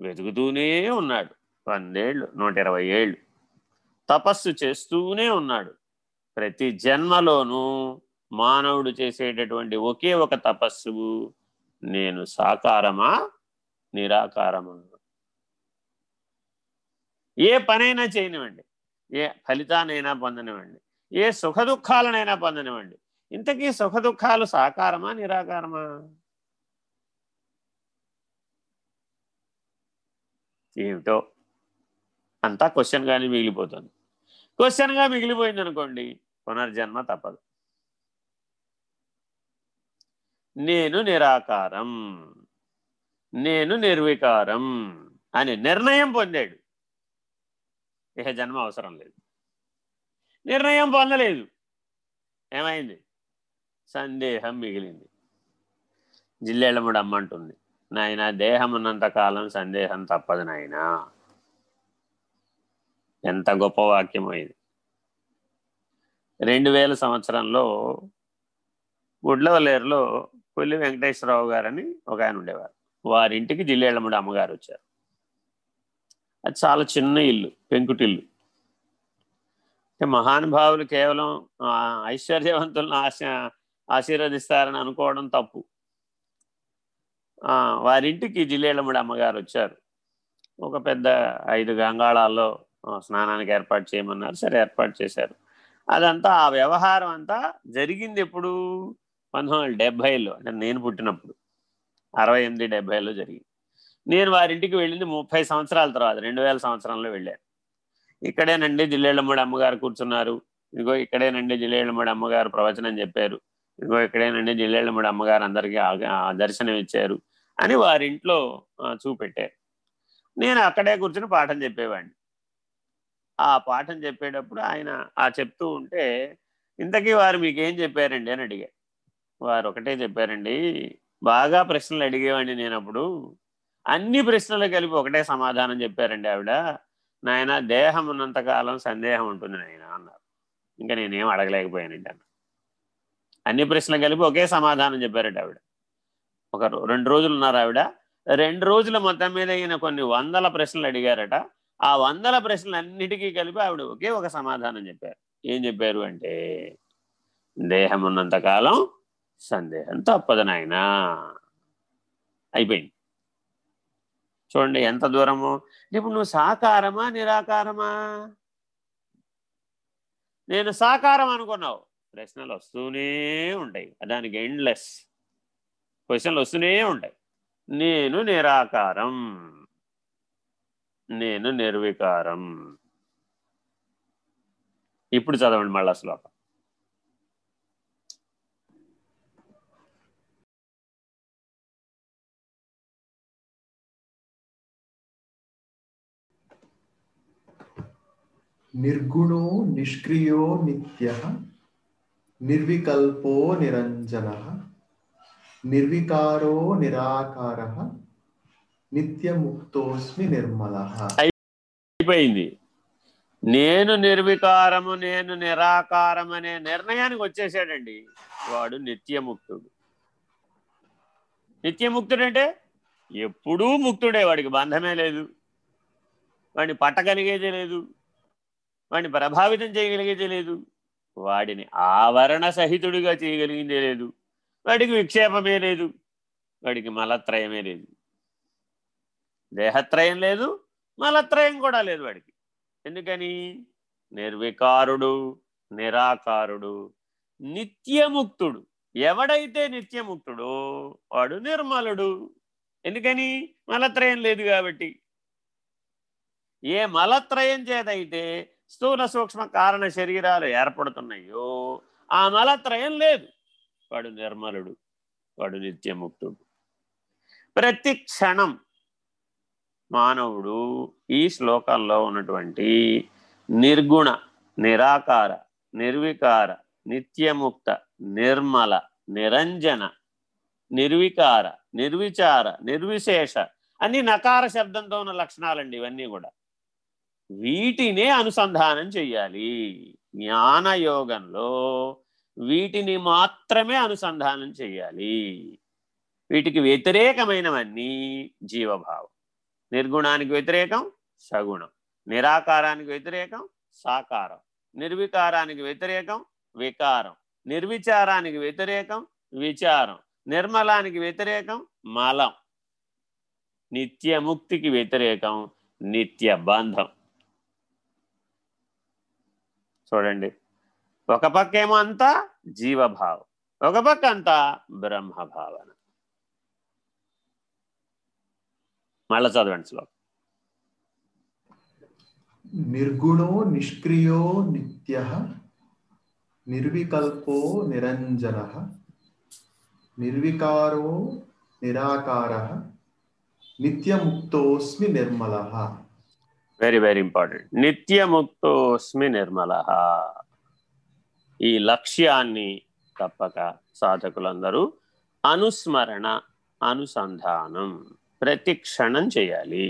వెతుకుతూనే ఉన్నాడు. వందేళ్ళు నూట ఇరవై ఏళ్ళు తపస్సు చేస్తూనే ఉన్నాడు. ప్రతి జన్మలోనూ మానవుడు చేసేటటువంటి ఒకే ఒక తపస్సు నేను సాకారమా నిరాకారమా? ఏ పనైనా చేయనివ్వండి. ఏ ఫలితానైనా పొందనివ్వండి. ఏ సుఖ దుఃఖాలనైనా పొందనివ్వండి. ఇంతకీ సుఖ దుఃఖాలు సాకారమా నిరాకారమా? ఏమిటో అంతా క్వశ్చన్గానే మిగిలిపోతుంది. క్వశ్చన్గా మిగిలిపోయింది అనుకోండి పునర్జన్మ తప్పదు. నేను నిరాకారం నేను నిర్వికారం అని నిర్ణయం పొందాడు. ఇక జన్మ అవసరం లేదు. నిర్ణయం పొందలేదు. ఏమైంది? సందేహం మిగిలింది. జిల్లేళ్ళముడు అమ్మంటుంది నాయన దేహం ఉన్నంత కాలం సందేహం తప్పదు నాయన. ఎంత గొప్ప వాక్యమో ఇది. రెండు వేల సంవత్సరంలో గుడ్లవలేరులో కొల్లి వెంకటేశ్వరరావు గారని ఒక ఆయన ఉండేవారు. వారింటికి జిల్లేళ్ళముడి అమ్మగారు వచ్చారు. అది చాలా చిన్న ఇల్లు పెంకుటిల్లు. అంటే మహానుభావులు కేవలం ఐశ్వర్యవంతులను ఆశ ఆశీర్వదిస్తారని అనుకోవడం తప్పు. వారింటికి జిల్లేళ్ళముడి అమ్మగారు వచ్చారు. ఒక పెద్ద ఐదు గంగాళాల్లో స్నానానికి ఏర్పాటు చేయమన్నారు. సరే ఏర్పాటు చేశారు. అదంతా ఆ వ్యవహారం అంతా జరిగింది ఎప్పుడు? పంతొమ్మిది వందల డెబ్భైలో అంటే నేను పుట్టినప్పుడు. అరవై ఎనిమిది డెబ్బైలో జరిగింది. నేను వారింటికి వెళ్ళింది ముప్పై సంవత్సరాల తర్వాత రెండు వేల సంవత్సరంలో వెళ్ళాను. ఇక్కడేనండి జిల్లేళ్ళమ్మడి అమ్మగారు కూర్చున్నారు. ఇదిగో ఇక్కడేనండి జిల్లేళ్ళమ్మడి అమ్మగారు ప్రవచనం చెప్పారు. ఇదిగో ఇక్కడేనండి జిల్లేళ్ళమ్మడి అమ్మగారు అందరికీ దర్శనం ఇచ్చారు అని వారింట్లో చూపెట్టారు. నేను అక్కడే కూర్చుని పాఠం చెప్పేవాడిని. ఆ పాఠం చెప్పేటప్పుడు ఆయన ఆ చెప్తూ ఉంటే ఇంతకీ వారు మీకేం చెప్పారండి? అని అడిగారు వారు ఒకటే చెప్పారండి బాగా ప్రశ్నలు అడిగేవాడిని నేను అప్పుడు అన్ని ప్రశ్నలు కలిపి ఒకటే సమాధానం చెప్పారండి ఆవిడ. నాయన దేహం ఉన్నంతకాలం సందేహం ఉంటుంది నాయన అన్నారు. ఇంకా నేనేం అడగలేకపోయానండి అన్న. అన్ని ప్రశ్నలు కలిపి ఒకే సమాధానం చెప్పారండి ఆవిడ. ఒక రెండు రోజులు ఉన్నారు ఆవిడ. రెండు రోజుల మొత్తం మీద ఈయన కొన్ని వందల ప్రశ్నలు అడిగారట. ఆ వందల ప్రశ్నలన్నిటికీ కలిపి ఆవిడ ఒకే ఒక సమాధానం చెప్పారు. ఏం చెప్పారు అంటే దేహం ఉన్నంతకాలం సందేహం తప్పదు నాయన. అయిపోయింది. చూడండి ఎంత దూరము. ఇప్పుడు నువ్వు సాకారమా నిరాకారమా? నేను సాకారం అనుకున్నావు. ప్రశ్నలు వస్తూనే ఉంటాయి. దానికి ఎండ్లెస్ క్వశ్చన్లు వస్తూనే ఉంటాయి. నేను నిరాకారం. నేను నిర్వికారం. ఇప్పుడు చదవండి మళ్ళా శ్లోకం. నిర్గుణో నిష్క్రియో నిత్య నిర్వికల్పో నిరంజన. నిర్వికారో నిరాకార నిత్యముక్తోస్మి నిర్మల. అయిపోయింది. నేను నిర్వికారము నేను నిరాకారం అనే నిర్ణయానికి వచ్చేసాడండి. వాడు నిత్యముక్తుడు. నిత్యముక్తుడు అంటే ఎప్పుడూ ముక్తుడే వాడికి బంధమే లేదు. వాడిని పట్టగలిగేది లేదు. వాడిని ప్రభావితం చేయగలిగేది లేదు. వాడిని ఆవరణ సహితుడిగా చేయగలిగిందే లేదు. వాడికి విక్షేపమే లేదు. వాడికి మలత్రయమే లేదు. దేహత్రయం లేదు మలత్రయం కూడా లేదు వాడికి. ఎందుకని? నిర్వికారుడు నిరాకారుడు నిత్యముక్తుడు. ఎవడైతే నిత్యముక్తుడో వాడు నిర్మలుడు. ఎందుకని? మలత్రయం లేదు కాబట్టి. ఏ మలత్రయం చేతైతే స్థూల సూక్ష్మ కారణ శరీరాలు ఏర్పడుతున్నాయో ఆ మలత్రయం లేదు. వాడు నిర్మలుడు వాడు నిత్యముక్తుడు. ప్రతి క్షణం మానవుడు ఈ శ్లోకంలో ఉన్నటువంటి నిర్గుణ నిరాకార నిర్వికార నిత్యముక్త నిర్మల నిరంజన నిర్వికార నిర్విచార నిర్విశేష అన్ని నకార శబ్దంతో ఉన్న లక్షణాలండి ఇవన్నీ కూడా. వీటినే అనుసంధానం చెయ్యాలి. జ్ఞానయోగంలో వీటిని మాత్రమే అనుసంధానం చేయాలి. వీటికి వ్యతిరేకమైనవన్నీ జీవభావం. నిర్గుణానికి వ్యతిరేకం సగుణం. నిరాకారానికి వ్యతిరేకం సాకారం. నిర్వికారానికి వ్యతిరేకం వికారం. నిర్విచారానికి వ్యతిరేకం విచారం. నిర్మలానికి వ్యతిరేకం మలం. నిత్యముక్తికి వ్యతిరేకం నిత్య బంధం చూడండి. ఒక పక్క ఏమో అంతా జీవభావం ఒక పక్క అంతా బ్రహ్మభావన. మళ్ళా చదవండి శ్లోకం. నిర్గుణో నిష్క్రియో నిత్య నిర్వికల్పో నిరంజన నిర్వికారో నిరాకార నిత్యముక్తోస్మి నిర్మల. వెరీ వెరీ ఇంపార్టెంట్ నిత్యముక్తోస్మి నిర్మల. ఈ లక్ష్యాన్ని తప్పక సాధకులందరూ అనుస్మరణ అనుసంధానం ప్రతి క్షణం చేయాలి.